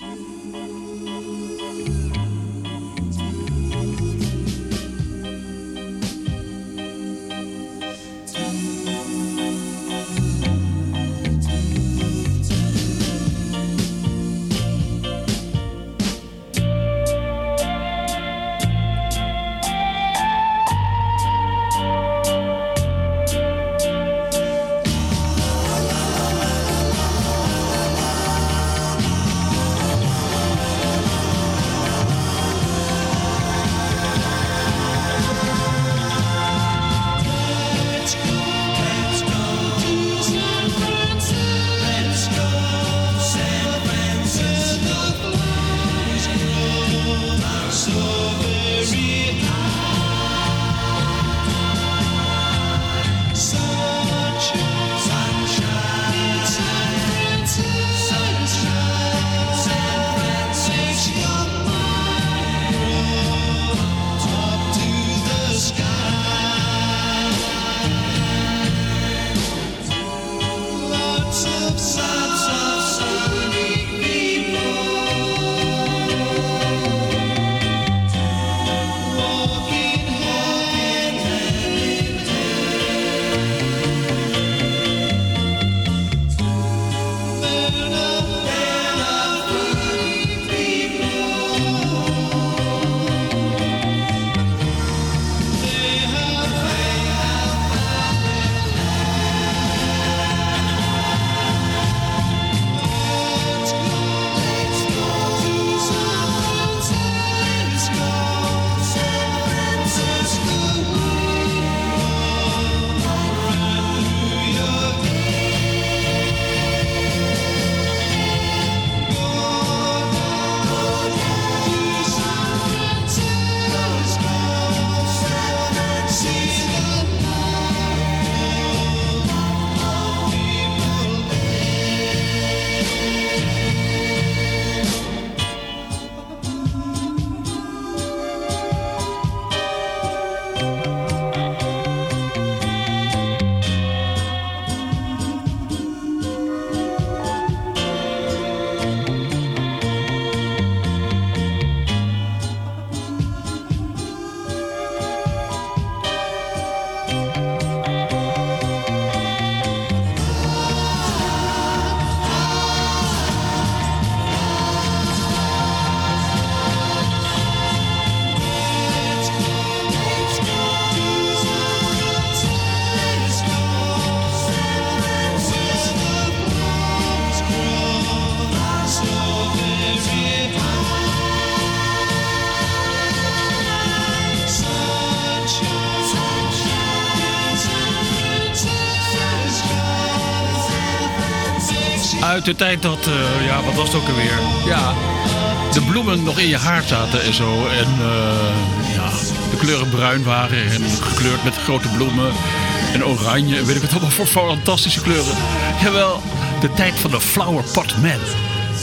Música uit de tijd dat, uh, ja, wat was het ook alweer? Ja, de bloemen nog in je haar zaten en zo. En uh, ja, de kleuren bruin waren en gekleurd met grote bloemen. En oranje en weet ik wat allemaal voor fantastische kleuren. Jawel, de tijd van de Flower Pot Man.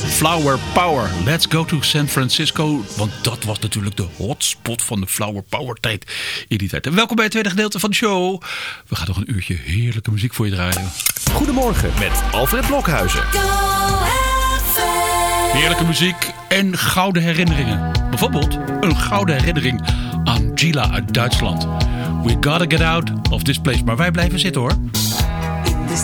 Flower Power. Let's go to San Francisco. Want dat was natuurlijk de hotspot van de Flower Power tijd in die tijd. En welkom bij het tweede gedeelte van de show. We gaan nog een uurtje heerlijke muziek voor je draaien. Goedemorgen met Alfred Blokhuizen. Heerlijke muziek en gouden herinneringen. Bijvoorbeeld een gouden herinnering aan Gila uit Duitsland. We gotta get out of this place. Maar wij blijven zitten hoor. In this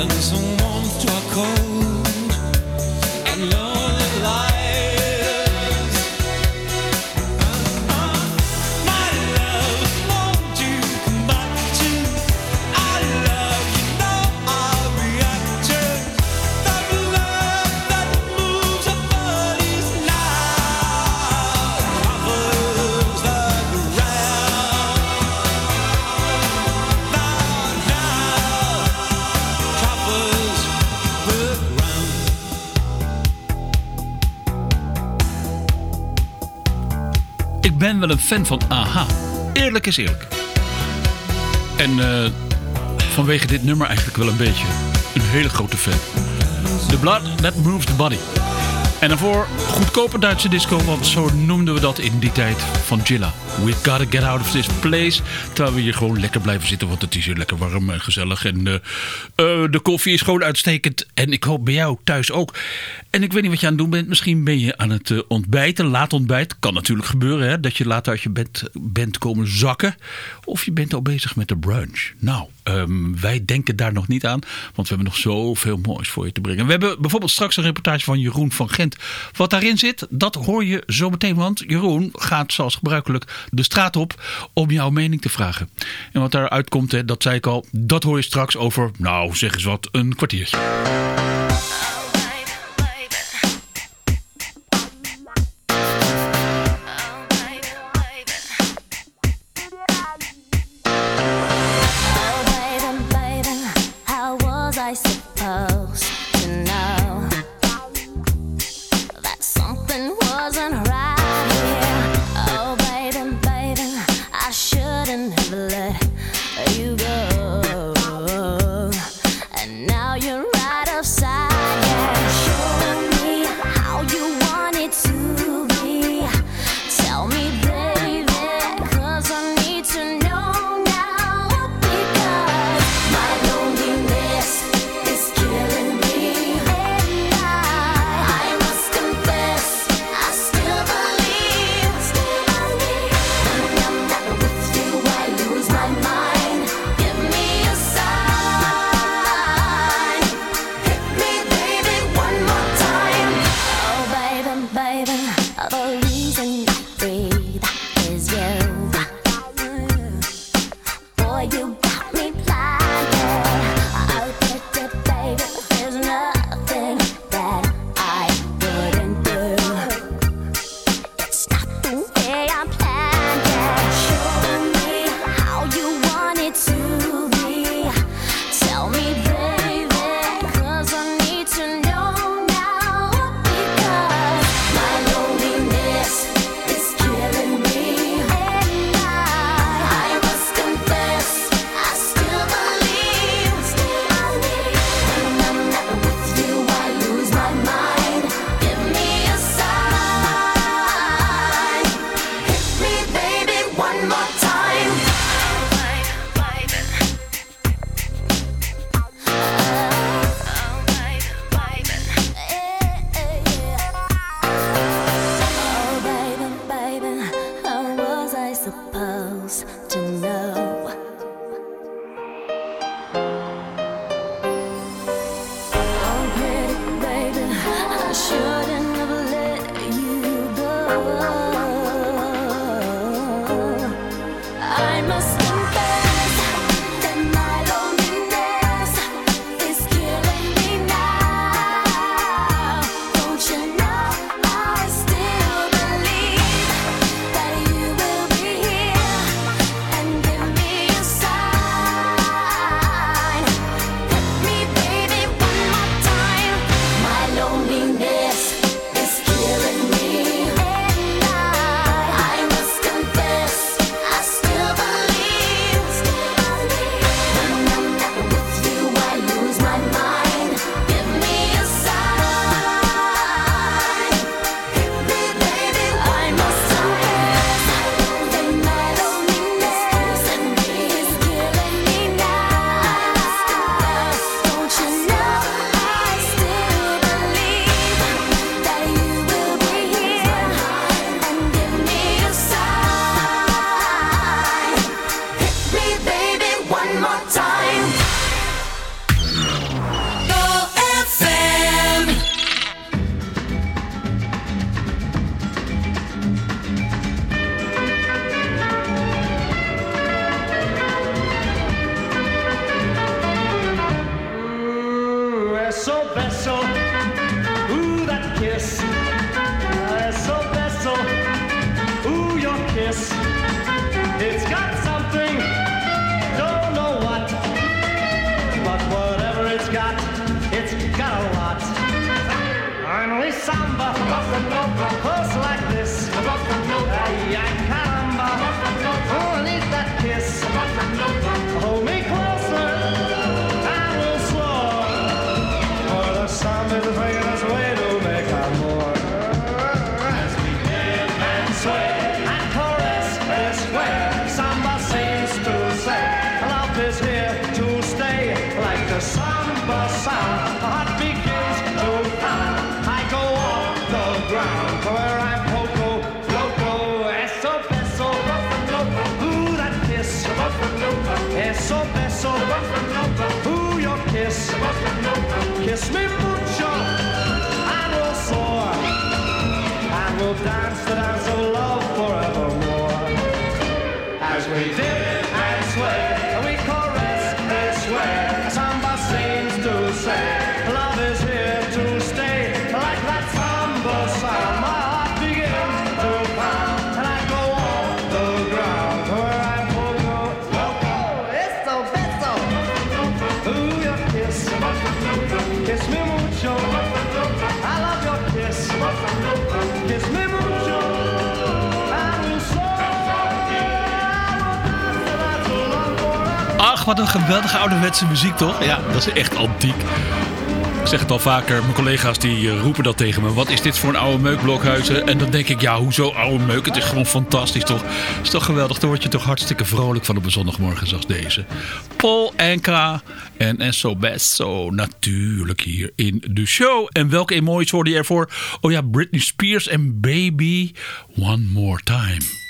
Donne son to toi, corps. Ben wel een fan van AHA. Eerlijk is eerlijk. En eh, vanwege dit nummer eigenlijk wel een beetje een hele grote fan. The Blood That Moves the Body. En daarvoor goedkope Duitse disco, want zo noemden we dat in die tijd van Gilla. We gotta get out of this place. Terwijl we hier gewoon lekker blijven zitten, want het is hier lekker warm en gezellig. En eh, eh, de koffie is gewoon uitstekend. En ik hoop bij jou thuis ook. En ik weet niet wat je aan het doen bent. Misschien ben je aan het eh, ontbijten, laat ontbijt. Kan natuurlijk gebeuren, hè, dat je later uit je bed bent komen zakken. Of je bent al bezig met de brunch. Nou, ehm, wij denken daar nog niet aan, want we hebben nog zoveel moois voor je te brengen. We hebben bijvoorbeeld straks een reportage van Jeroen van Gent. Wat daarin zit, dat hoor je zo meteen, want Jeroen gaat zoals gebruikelijk de straat op om jouw mening te vragen. En wat daaruit komt, hè, dat zei ik al, dat hoor je straks over, nou zeg eens wat, een kwartiertje. caramba, pulse like this. Ay, ay, that kiss? Smith. Wat een geweldige ouderwetse muziek, toch? Ja, dat is echt antiek. Ik zeg het al vaker, mijn collega's die eh, roepen dat tegen me. Wat is dit voor een oude meuk, Blokhuizen? En dan denk ik, ja, hoezo oude meuk? Het is gewoon fantastisch, toch? Het is toch geweldig? Daar word je toch hartstikke vrolijk van op een zondagmorgen zoals deze. Paul Enka en Enso Besso natuurlijk hier in de show. En welke emoties hoorde je ervoor? Oh ja, Britney Spears en Baby One More Time.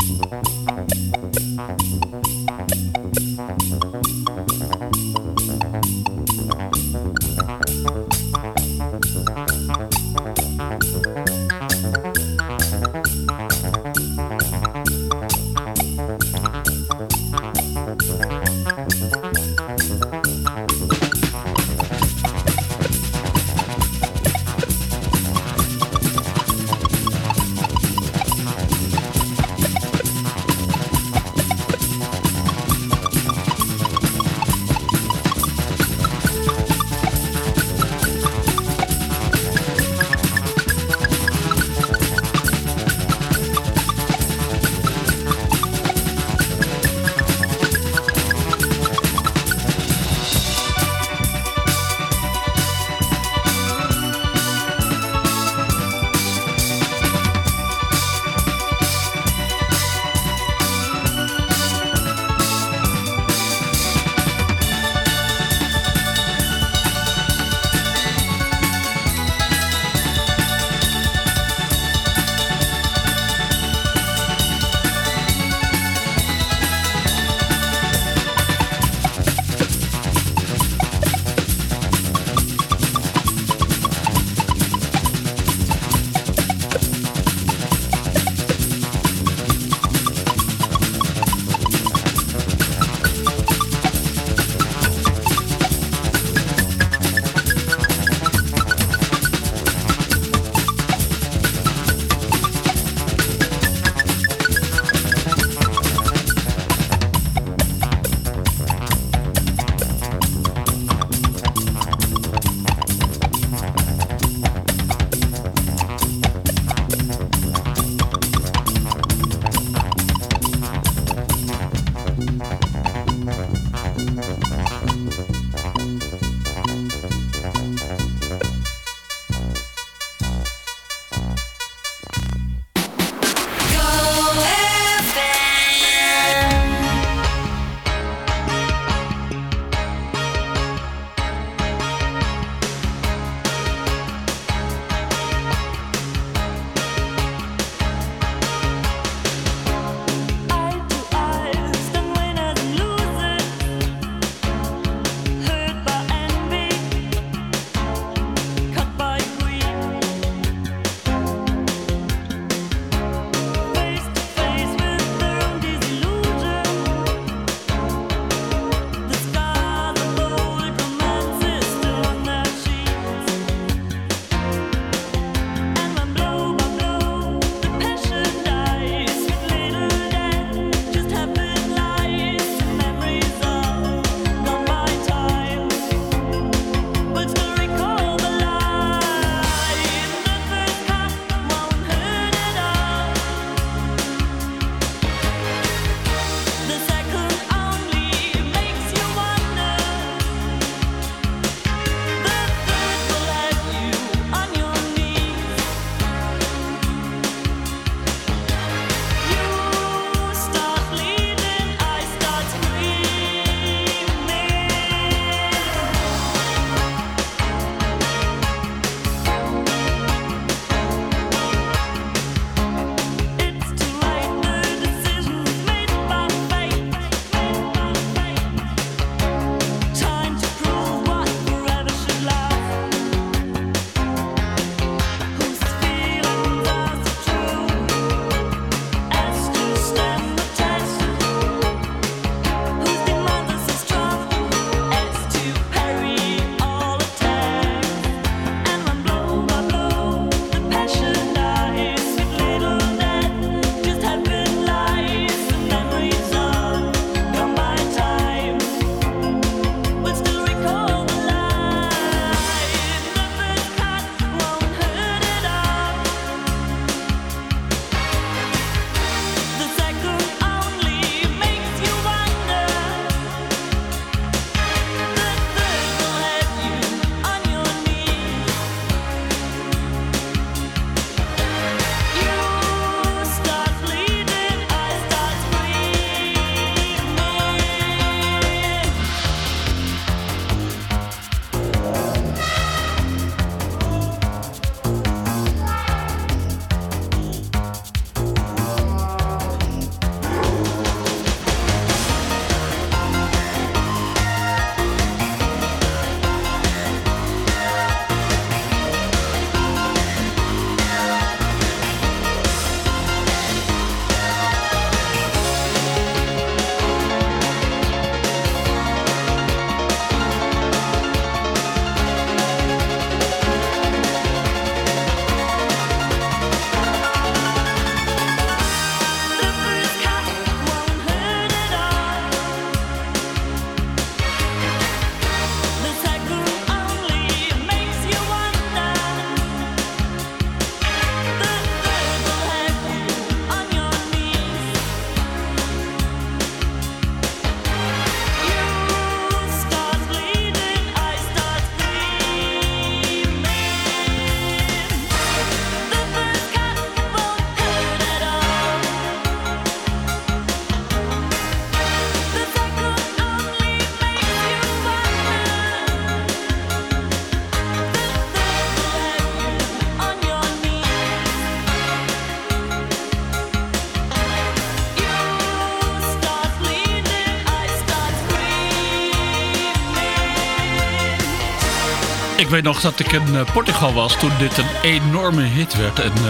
weet nog dat ik in eh, Portugal was toen dit een enorme hit werd. En eh,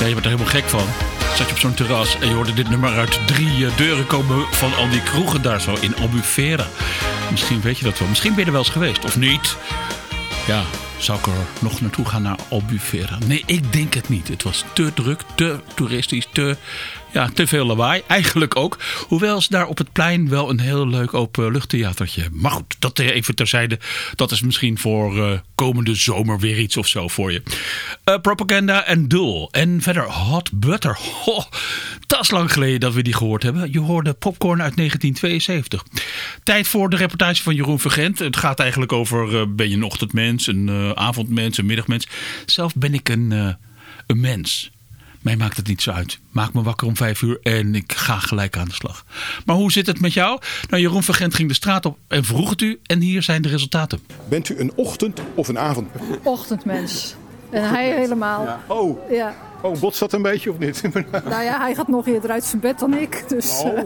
ja, je werd er helemaal gek van. Zat je op zo'n terras en je hoorde dit nummer uit drie eh, deuren komen van al die kroegen daar zo in Albufeira. Misschien weet je dat wel. Misschien ben je er wel eens geweest, of niet? Ja, zou ik er nog naartoe gaan naar Albufeira? Nee, ik denk het niet. Het was te druk, te toeristisch, te, ja, te veel lawaai. Eigenlijk ook. Hoewel ze daar op het plein wel een heel leuk openluchttheatertje hebben. Maar goed, dat even terzijde. Dat is misschien voor eh, komende zomer weer iets of zo voor je. Eh, propaganda en Duel. En verder Hot Butter. Dat is lang geleden dat we die gehoord hebben. Je hoorde Popcorn uit 1972. Tijd voor de reportage van Jeroen Vergent. Het gaat eigenlijk over, eh, ben je een ochtendmens, een eh, avondmens, een middagmens. Zelf ben ik een, eh, een mens. Mij maakt het niet zo uit. Maak me wakker om vijf uur en ik ga gelijk aan de slag. Maar hoe zit het met jou? Nou, Jeroen Vergent ging de straat op en vroeg het u. En hier zijn de resultaten. Bent u een ochtend- of een avond? ochtendmens. En hij helemaal. Oh, Ja. oh botst dat een beetje of niet? Nou ja, hij gaat nog eerder uit zijn bed dan ik. Dus eh,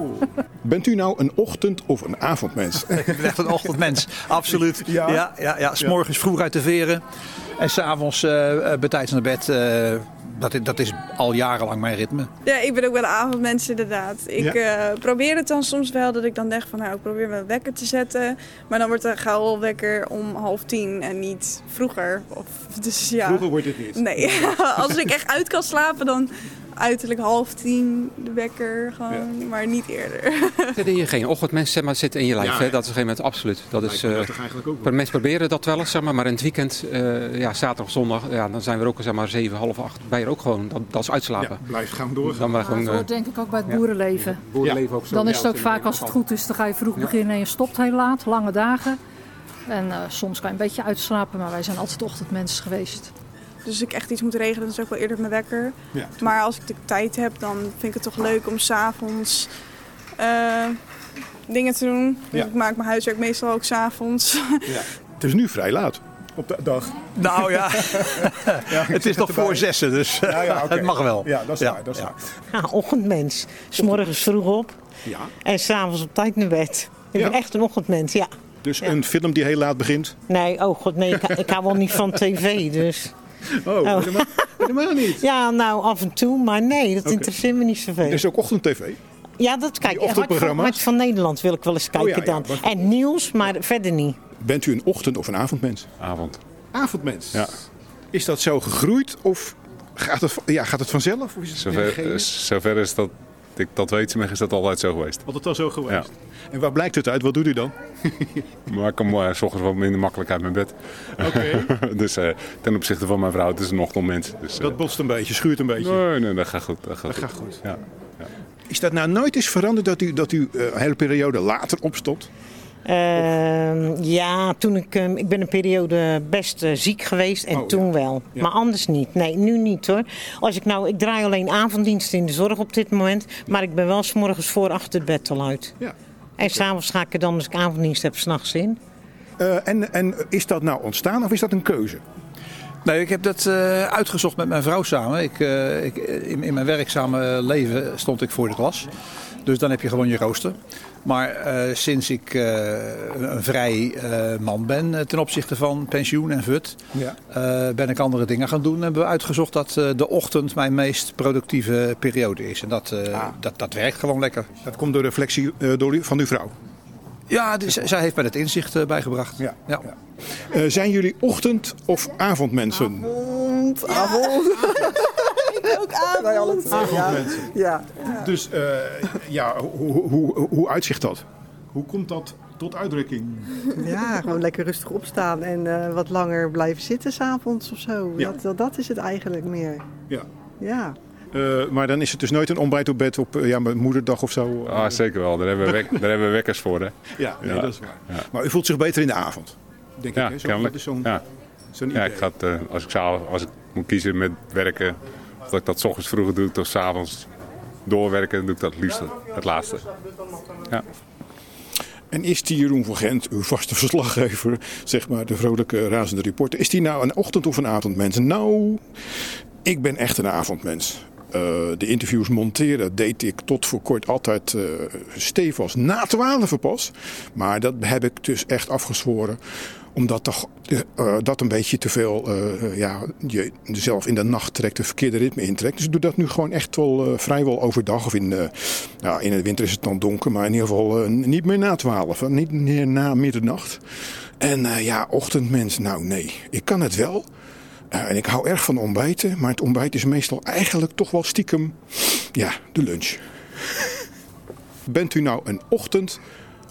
Bent u nou een ochtend- of een avondmens? Ik ben echt een ochtendmens, absoluut. Ja? Ja, ja, ja, S morgens vroeg uit de veren en s'avonds uh, betijds naar bed. eh, dat, is- dat is al jarenlang mijn ritme. Ja, ik ben ook wel een avondmens inderdaad. Ik eh, probeer het dan soms wel dat ik dan denk van nou, ik probeer mijn wekker te zetten. Maar dan wordt de gauw wekker om half tien en niet vroeger. Of, dus ja. Vroeger wordt het niet. Nee, als ik echt uit kan slapen dan uiterlijk half tien de wekker gewoon, maar niet eerder. Zit je geen ochtendmens, zeg maar, zit in je lijf. Ja, hè? Dat is op een gegeven moment absoluut. Dat is, eh, dat eigenlijk ook mensen proberen dat wel eens, zeg maar, maar in het weekend, eh, ja, zaterdag zondag, ja, dan zijn we er ook zeg maar zeven, half acht. Ben je er ook gewoon, dat, dat is uitslapen. Ja, blijf gaan doorgaan. Dan maar gewoon. eh hoort denk ik ook bij het boerenleven. boerenleven ook zo. Dan is het ook vaak als het goed is, dan ga je vroeg beginnen en je stopt heel laat. Lange dagen. En eh, soms kan je een beetje uitslapen, maar wij zijn altijd ochtendmensen geweest. Dus als ik echt iets moet regelen, dan is het ook wel eerder mijn wekker. Ja. Maar als ik de tijd heb, dan vind ik het toch leuk om s'avonds eh dingen te doen. Dus Ja. ik maak mijn huiswerk meestal ook s'avonds. Het is nu vrij laat op de dag. Nou ja, het is nog voor zessen, dus Ja, ja, het mag wel. Ja, dat is Ja, waar. Dat is ja. waar. Ja, ochtendmens. S morgens vroeg op Ja. en s'avonds op tijd naar bed. Ik Ja. ben echt een ochtendmens, ja. Dus een film die heel laat begint. Nee, oh god, nee, ik, ik hou wel niet van tv, dus... Oh, helemaal, helemaal niet. Ja, nou, af en toe, maar nee, dat interesseert me niet zoveel. Er is ook ochtend-tv. Ja, dat kijk ik. Hart van, ochtendprogramma's? Van Nederland wil ik wel eens kijken Oh ja, ja, dan. maar- En nieuws, maar verder niet. Bent u een ochtend- of een avondmens? Avond. Avondmens. Ja. Is dat zo gegroeid of gaat het, ja, gaat het vanzelf? Of is het Zover, eh, zover is dat ik dat weet, tenminste, is dat altijd zo geweest. Altijd al zo geweest. En waar blijkt het uit? Wat doet u dan? Maar ik kom eh, s ochtends wat minder makkelijk uit mijn bed. Oké. dus eh, ten opzichte van mijn vrouw, het is een ochtendmens. Dus, eh, Dat botst een beetje, schuurt een beetje. nee, nee, dat gaat goed. Dat gaat, Dat gaat goed. Ja. Is dat nou nooit eens veranderd dat u, dat u eh, een hele periode later opstond? Ehm, ja, toen ik, ehm, ik ben een periode best eh, ziek geweest en Oh, toen ja. wel. Ja. Maar anders niet. Nee, nu niet hoor. Als ik nou, ik draai alleen avonddiensten in de zorg op dit moment. Maar ik ben wel 's morgens voor achter het bed al uit. Ja. En s'avonds ga ik er dan, als ik avonddienst heb, s'nachts in. Eh, en, en is dat nou ontstaan of is dat een keuze? Nee, ik heb dat eh, uitgezocht met mijn vrouw samen. Ik, eh, ik, in, in mijn werkzame leven stond ik voor de klas. Dus dan heb je gewoon je rooster. Maar eh, sinds ik eh, een vrij eh, man ben ten opzichte van pensioen en VUT, Ja. eh, ben ik andere dingen gaan doen. En hebben we uitgezocht dat eh, de ochtend mijn meest productieve periode is. En dat, eh, Ah. dat, dat werkt gewoon lekker. Dat komt door reflectie eh, door u, van uw vrouw. Ja, dus, zij heeft mij het inzicht bijgebracht. Ja. Ja. Eh, zijn jullie ochtend- of avondmensen? Avond. Ook avond. Avondmensen. Ja. Dus eh, ja, hoe, hoe, hoe, hoe uitzicht dat? Hoe komt dat tot uitdrukking? Ja, gewoon lekker rustig opstaan en eh, wat langer blijven zitten s'avonds of zo. Ja. Dat, dat, dat is het eigenlijk meer. Ja. Ja. Eh, maar dan is het dus nooit een ontbijt op bed op eh, ja, mijn moederdag of zo? Ah, zeker wel. Daar hebben we, wek- daar hebben we wekkers voor. Hè. Ja, nee, Ja. dat is waar. Ja. Maar u voelt zich beter in de avond? Denk Ja, ik, hè? Zo- kennelijk. Dat is zo'n Ja. zo'n Ja, idee. ik ga het, eh, als, ik zou, als ik moet kiezen met werken, dat ik dat s ochtends vroeger doe, of s avonds doorwerken, doe ik dat het liefst het laatste. Ja. En is die Jeroen van Gent, uw vaste verslaggever, zeg maar de vrolijke razende reporter, is die nou een ochtend- of een avondmens? Nou, ik ben echt een avondmens. Eh, de interviews monteren deed ik tot voor kort altijd eh stevig na twaalf pas. Maar dat heb ik dus echt afgezworen. Omdat toch, eh, eh, dat een beetje te veel eh, ja, je zelf in de nacht trekt, de verkeerde ritme intrekt. Dus ik doe dat nu gewoon echt wel vrijwel overdag. Of in, eh, nou, in de winter is het dan donker, maar in ieder geval niet meer na twaalf. Niet meer na middernacht. En ja, ochtendmens, nou nee, ik kan het wel. En ik hou erg van ontbijten, maar het ontbijt is meestal eigenlijk toch wel stiekem, ja, de lunch. Bent u nou een ochtend-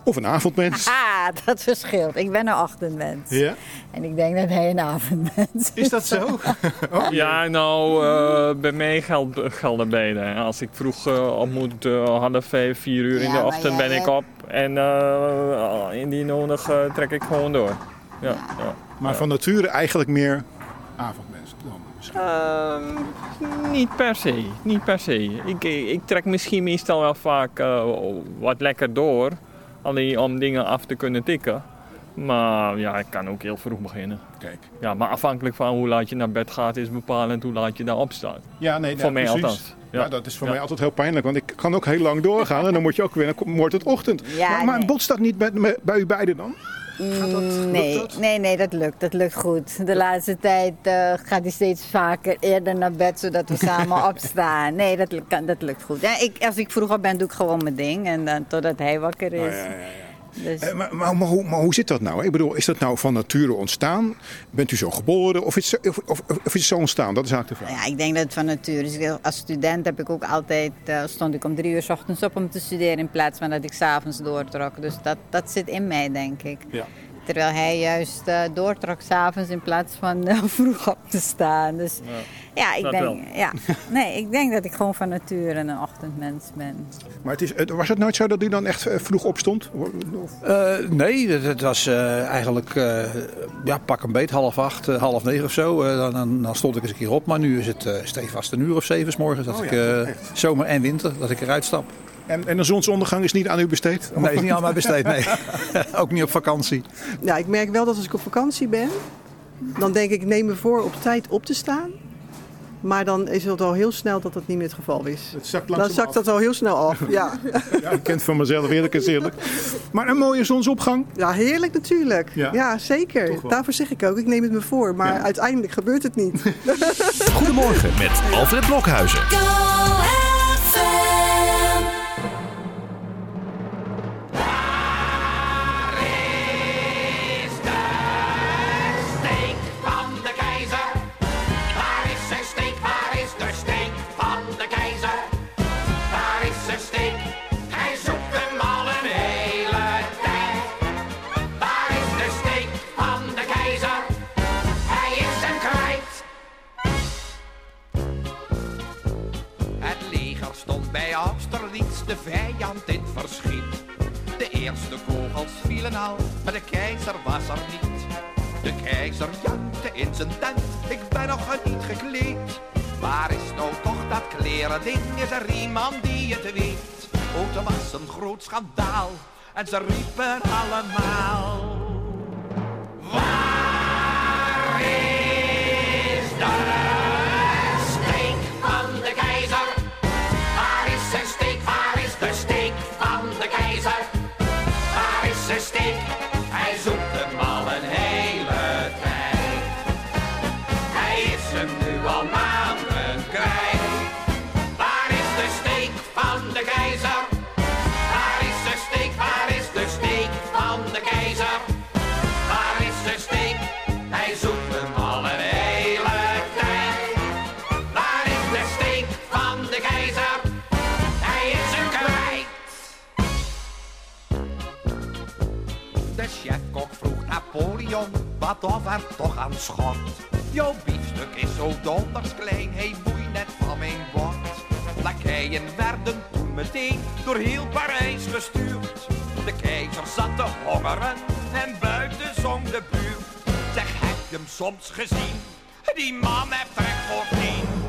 of een avondmens? Ah, dat verschilt. Ik ben een ochtendmens. Ja. En ik denk dat hij een avondmens is. Is dat zo? Ja, nou, eh, bij mij geldt, gelden beide. Als ik vroeg eh, op moet, uh, half vijf, vier uur in de ochtend ben ik op. En uh, indien nodig eh, trek ik gewoon door. Ja, ja. Maar van nature eigenlijk meer avondmens dan. Ehm, niet per se, niet per se. Ik, ik trek misschien meestal wel vaak eh, wat lekker door. Alleen om dingen af te kunnen tikken. Maar ja, ik kan ook heel vroeg beginnen. Kijk. Ja, maar afhankelijk van hoe laat je naar bed gaat is bepalend hoe laat je daar opstaat. Ja, nee, Voor ja, mij precies. althans. Ja. dat is voor Ja. mij altijd heel pijnlijk, want ik kan ook heel lang doorgaan en dan moet je ook weer, dan wordt het ochtend. Ja, maar maar botst dat niet bij, met- bij u beiden dan? Mm, nee, nee, nee, dat lukt. Dat lukt goed. De laatste tijd eh, gaat hij steeds vaker eerder naar bed, zodat we samen opstaan. Nee, dat, lukt- dat lukt goed. Ja, ik, als ik vroeg op ben, doe ik gewoon mijn ding. En dan totdat hij wakker is. Dus, Eh, maar, maar, maar, hoe, maar hoe zit dat nou? Ik bedoel, is dat nou van nature ontstaan? Bent u zo geboren of is, het zo- of, of, of is het zo ontstaan? Dat is eigenlijk de vraag. ja, ik denk dat het van nature is. Als student heb ik ook altijd, eh, stond ik om drie uur 's ochtends op om te studeren in plaats van dat ik s'avonds doortrok. Dus dat, dat zit in mij, denk ik. Ja. Terwijl hij juist eh, doortrok s'avonds in plaats van eh, vroeg op te staan. Dus ja, ik denk, wel. ja, nee, ik denk dat ik gewoon van nature een ochtendmens ben. Maar het is, het- was het nooit zo dat u dan echt eh, vroeg opstond? Of- Eh, nee, het, het was eh, eigenlijk eh, ja, pak een beet, half acht, eh, half negen of zo. Eh, dan, dan, dan stond ik eens een keer op. Maar nu is het eh stevast een uur of zeven 's morgens. Dat Oh ik ja, eh, zomer en winter, dat ik eruit stap. En, en de zonsondergang is niet aan u besteed? Nee, is niet aan mij besteed, nee. Ook niet op vakantie. Ja, ik merk wel dat als ik op vakantie ben, dan denk ik, ik neem me voor op tijd op te staan. Maar dan is het al heel snel dat dat niet meer het geval is. Het zakt dan zakt dat al heel snel af. Ja. Ja, ik ken het van mezelf, eerlijk is eerlijk. Maar een mooie zonsopgang? Ja, heerlijk natuurlijk. Ja. Ja, zeker. Daarvoor zeg ik ook, ik neem het me voor. Maar Ja. uiteindelijk gebeurt het niet. Goedemorgen met Alfred Blokhuizen. Verschiet. De eerste kogels vielen al, maar de keizer was er niet. De keizer jankte in zijn tent, ik ben nog niet gekleed. Waar is nou toch dat kleren ding? Is er iemand die het weet? Oh, er was een groot schandaal en ze riepen allemaal. Is wat of er toch aan schort. Jouw biefstuk is zo donders klein, hij boei net van mijn bord. Lakeien werden toen meteen door heel Parijs gestuurd. De keizer zat te hongeren en buiten zong de buurt. Zeg, heb je hem soms gezien? Die man heeft trek voor tien.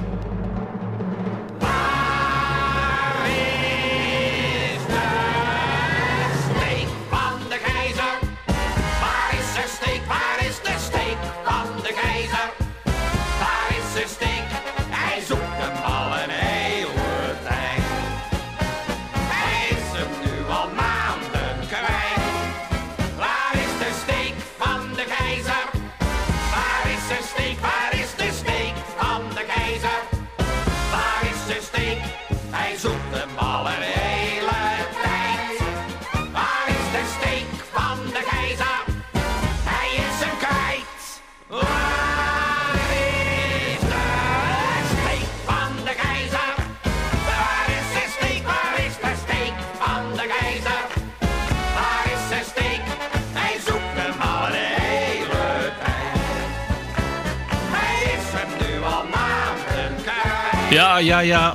Ja, ja, ja.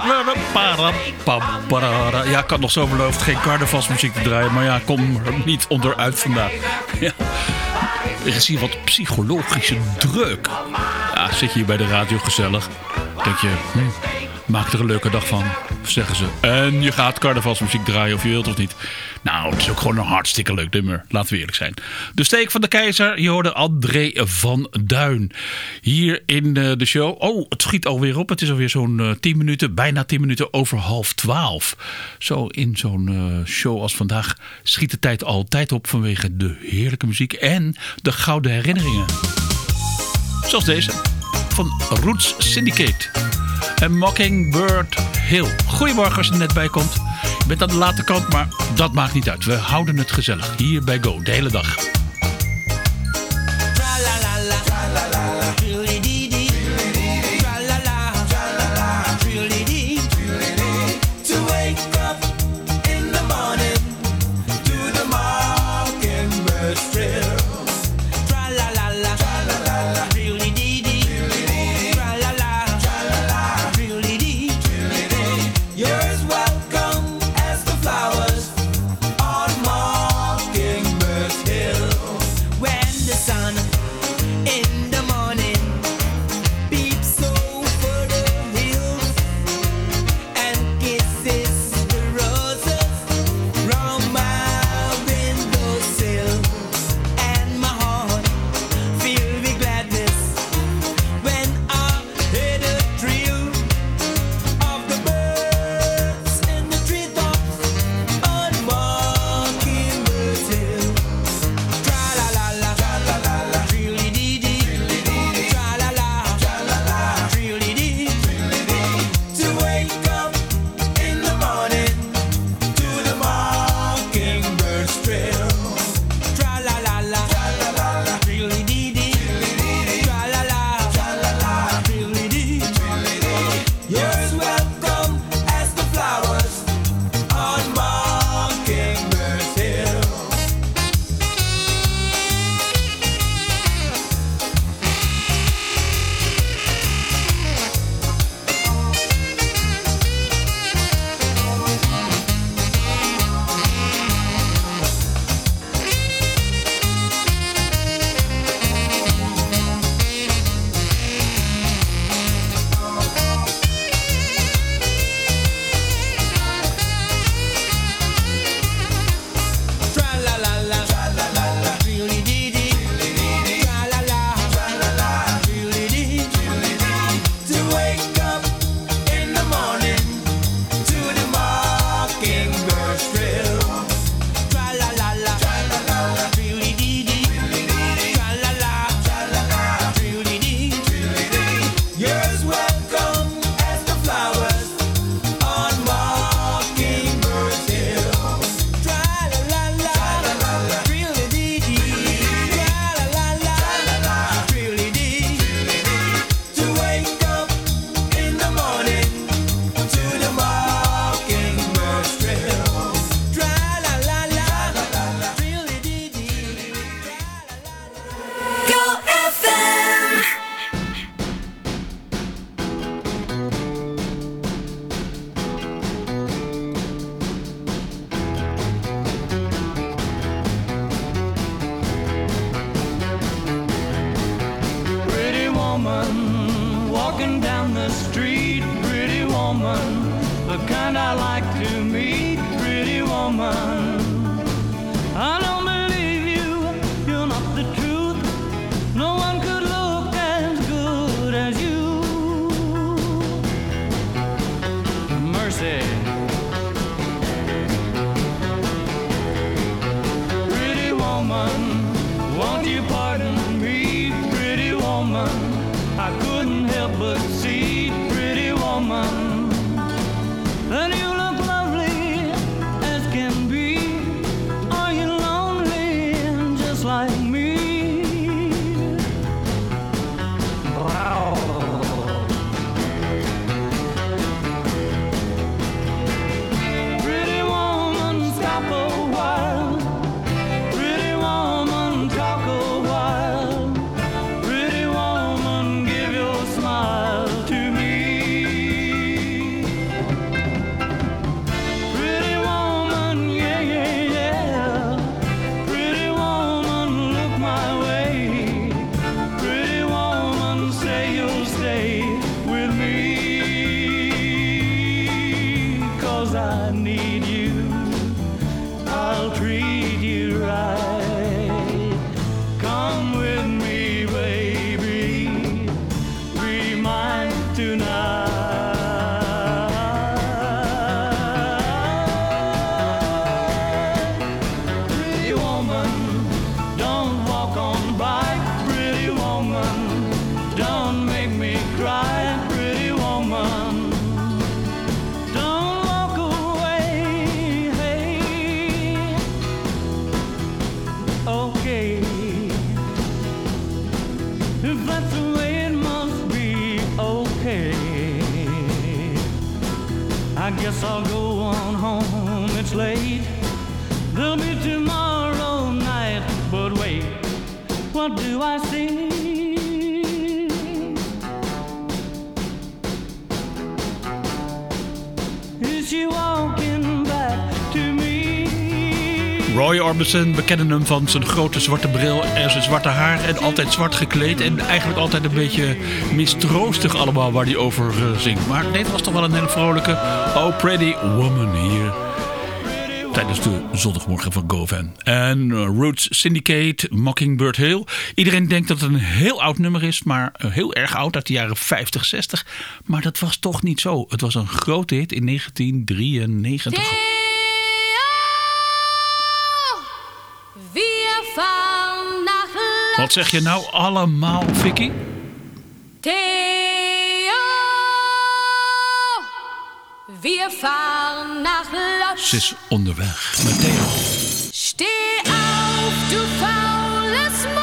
Ja, ik had nog zo beloofd geen carnavalsmuziek te draaien. Maar ja, kom er niet onderuit vandaag. Ja. Je ziet wat psychologische druk. Ja, zit je hier bij de radio gezellig. Denk je, hm, maak er een leuke dag van, zeggen ze. En je gaat carnavalsmuziek draaien of je wilt of niet. Nou, het is ook gewoon een hartstikke leuk nummer. Laten we eerlijk zijn. De steek van de keizer, je hoorde André van Duin. Hier in eh, de show. Oh, het schiet alweer op. Het is alweer zo'n eh, 10 minuten, bijna 10 minuten over half 12. Zo in zo'n eh, show als vandaag schiet de tijd altijd op vanwege de heerlijke muziek en de gouden herinneringen. Zoals deze van Roots Syndicate en Mockingbird Hill. Goedemorgen als je er net bij komt. Je bent aan de late kant, maar dat maakt niet uit. We houden het gezellig hier bij Go de hele dag. Anderson, we kennen hem van zijn grote zwarte bril en zijn zwarte haar. En altijd zwart gekleed. En eigenlijk altijd een beetje mistroostig allemaal waar hij over eh, zingt. Maar dit was toch wel een hele vrolijke Oh Pretty Woman hier. Tijdens de zondagmorgen van Govan En eh, Roots Syndicate, Mockingbird Hill. Iedereen denkt dat het een heel oud nummer is, maar eh, heel erg oud, uit de jaren 50, 60. Maar dat was toch niet zo. Het was een grote hit in 1993. Wat zeg je nou allemaal, Vicky? Theo, we varen naar Los. Ze is onderweg met Theo. Steh op, du faules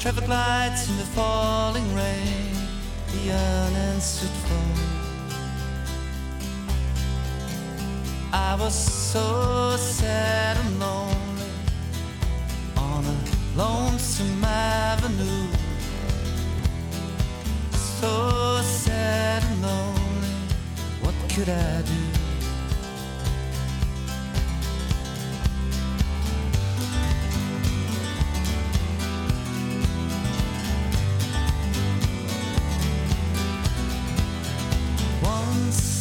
Traffic lights in the falling rain, the unanswered phone. I was so sad and lonely on a lonesome avenue. So sad and lonely, what could I do?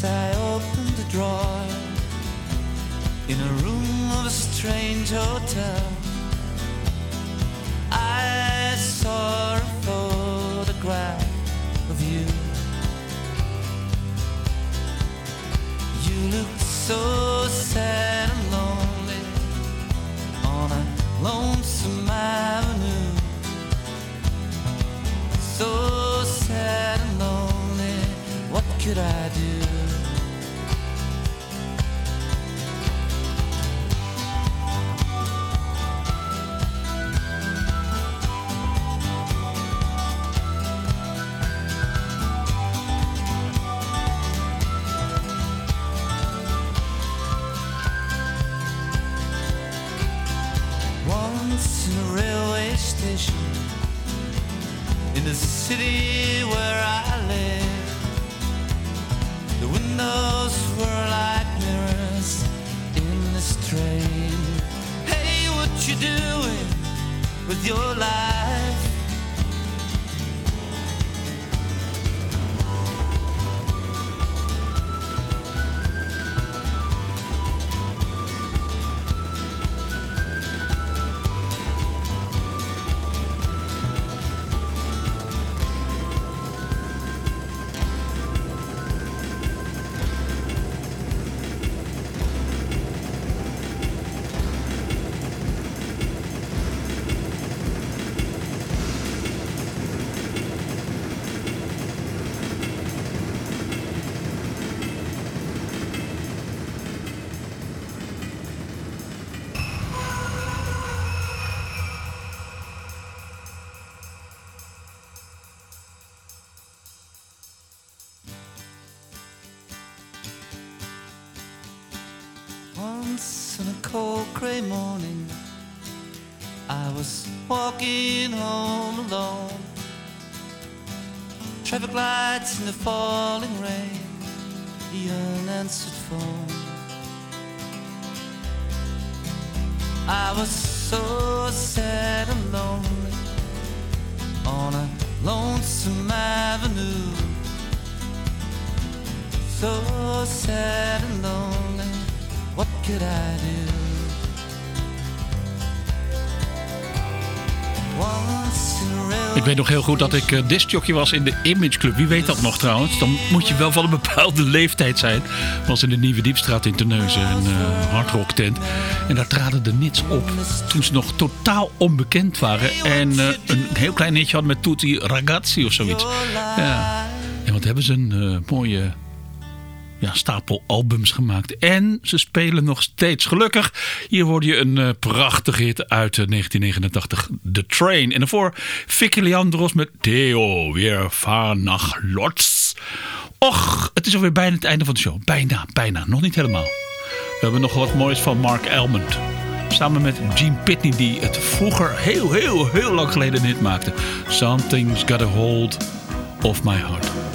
Once I opened a drawer in a room of a strange hotel. I saw a photograph of you. You looked so sad and lonely on a lonesome avenue. So sad and lonely, what could I gray morning, I was walking home alone. Traffic lights in the falling rain, the unanswered phone. I was so sad and lonely on a lonesome avenue. So sad and lonely, what could I do? Ik weet nog heel goed dat ik uh, discjockey was in de Image Club. Wie weet dat nog trouwens? Dan moet je wel van een bepaalde leeftijd zijn. was in de Nieuwe Diepstraat in Terneuzen een uh, hardrock tent. En daar traden de Nits op toen ze nog totaal onbekend waren. En uh, een heel klein hitje hadden met Tutti Ragazzi of zoiets. Ja. En wat hebben ze een mooie ja, stapel albums gemaakt. En ze spelen nog steeds. Gelukkig, hier hoorde je een uh, prachtig hit uit uh, 1989. The Train. En daarvoor Vicky Leandros met Theo weer van nach Lotz. Och, het is alweer bijna het einde van de show. Bijna, bijna. Nog niet helemaal. We hebben nog wat moois van Mark Elmond. Samen met Gene Pitney, die het vroeger heel, heel, heel lang geleden een hit maakte. Something's got a hold of my heart.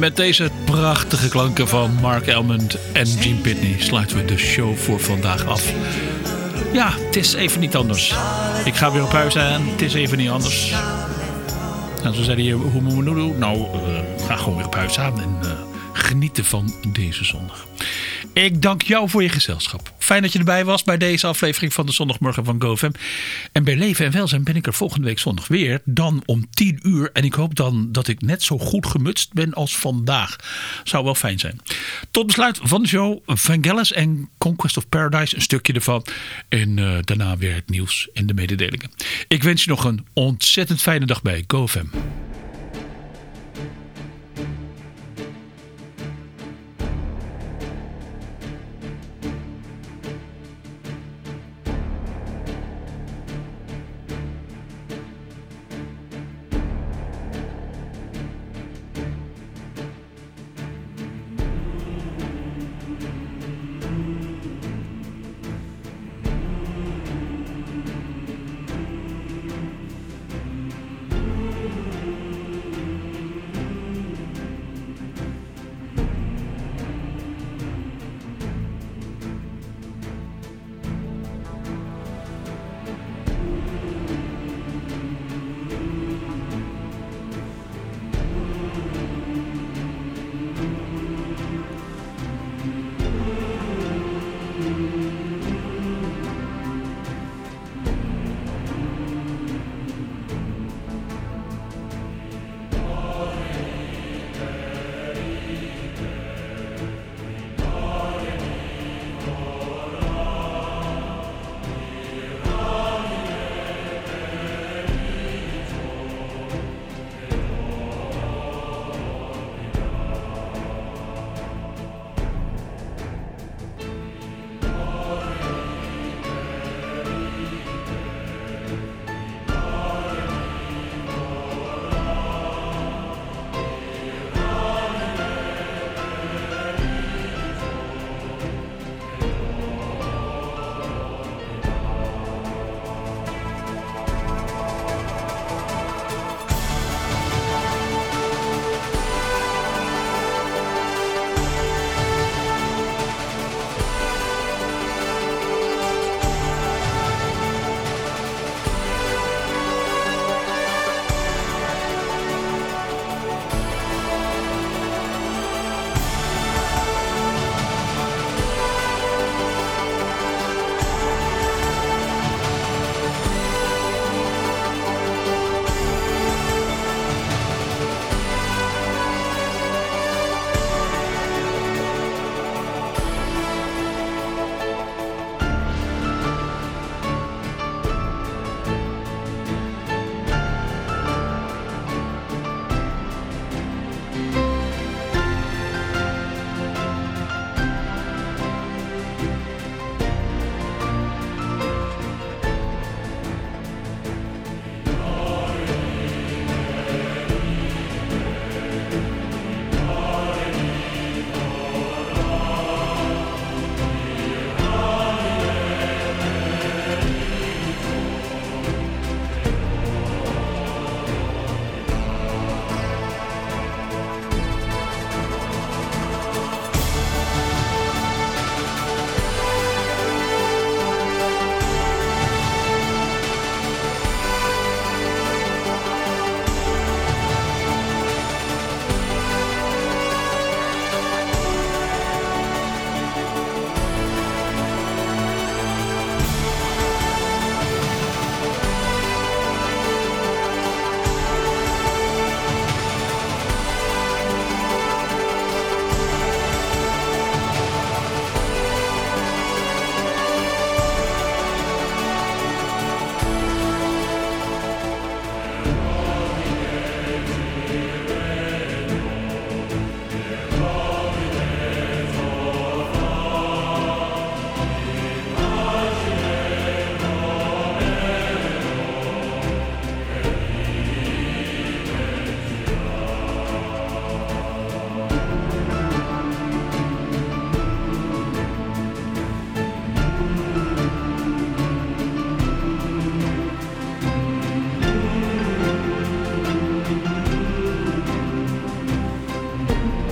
Met deze prachtige klanken van Mark Elmond en Gene Pitney sluiten we de show voor vandaag af. Ja, het is even niet anders. Ik ga weer op huis en het is even niet anders. En zo zei hij, hoe moeten we doen? Nou, eh, ga gewoon weer op huis aan en eh, genieten van deze zondag. Ik dank jou voor je gezelschap. Fijn dat je erbij was bij deze aflevering van de Zondagmorgen van GoFM. En bij Leven en Welzijn ben ik er volgende week zondag weer. Dan om 10 uur. En ik hoop dan dat ik net zo goed gemutst ben als vandaag. Zou wel fijn zijn. Tot besluit van de show. Vangelis en Conquest of Paradise. Een stukje ervan. En eh, daarna weer het nieuws en de mededelingen. Ik wens je nog een ontzettend fijne dag bij GoFM.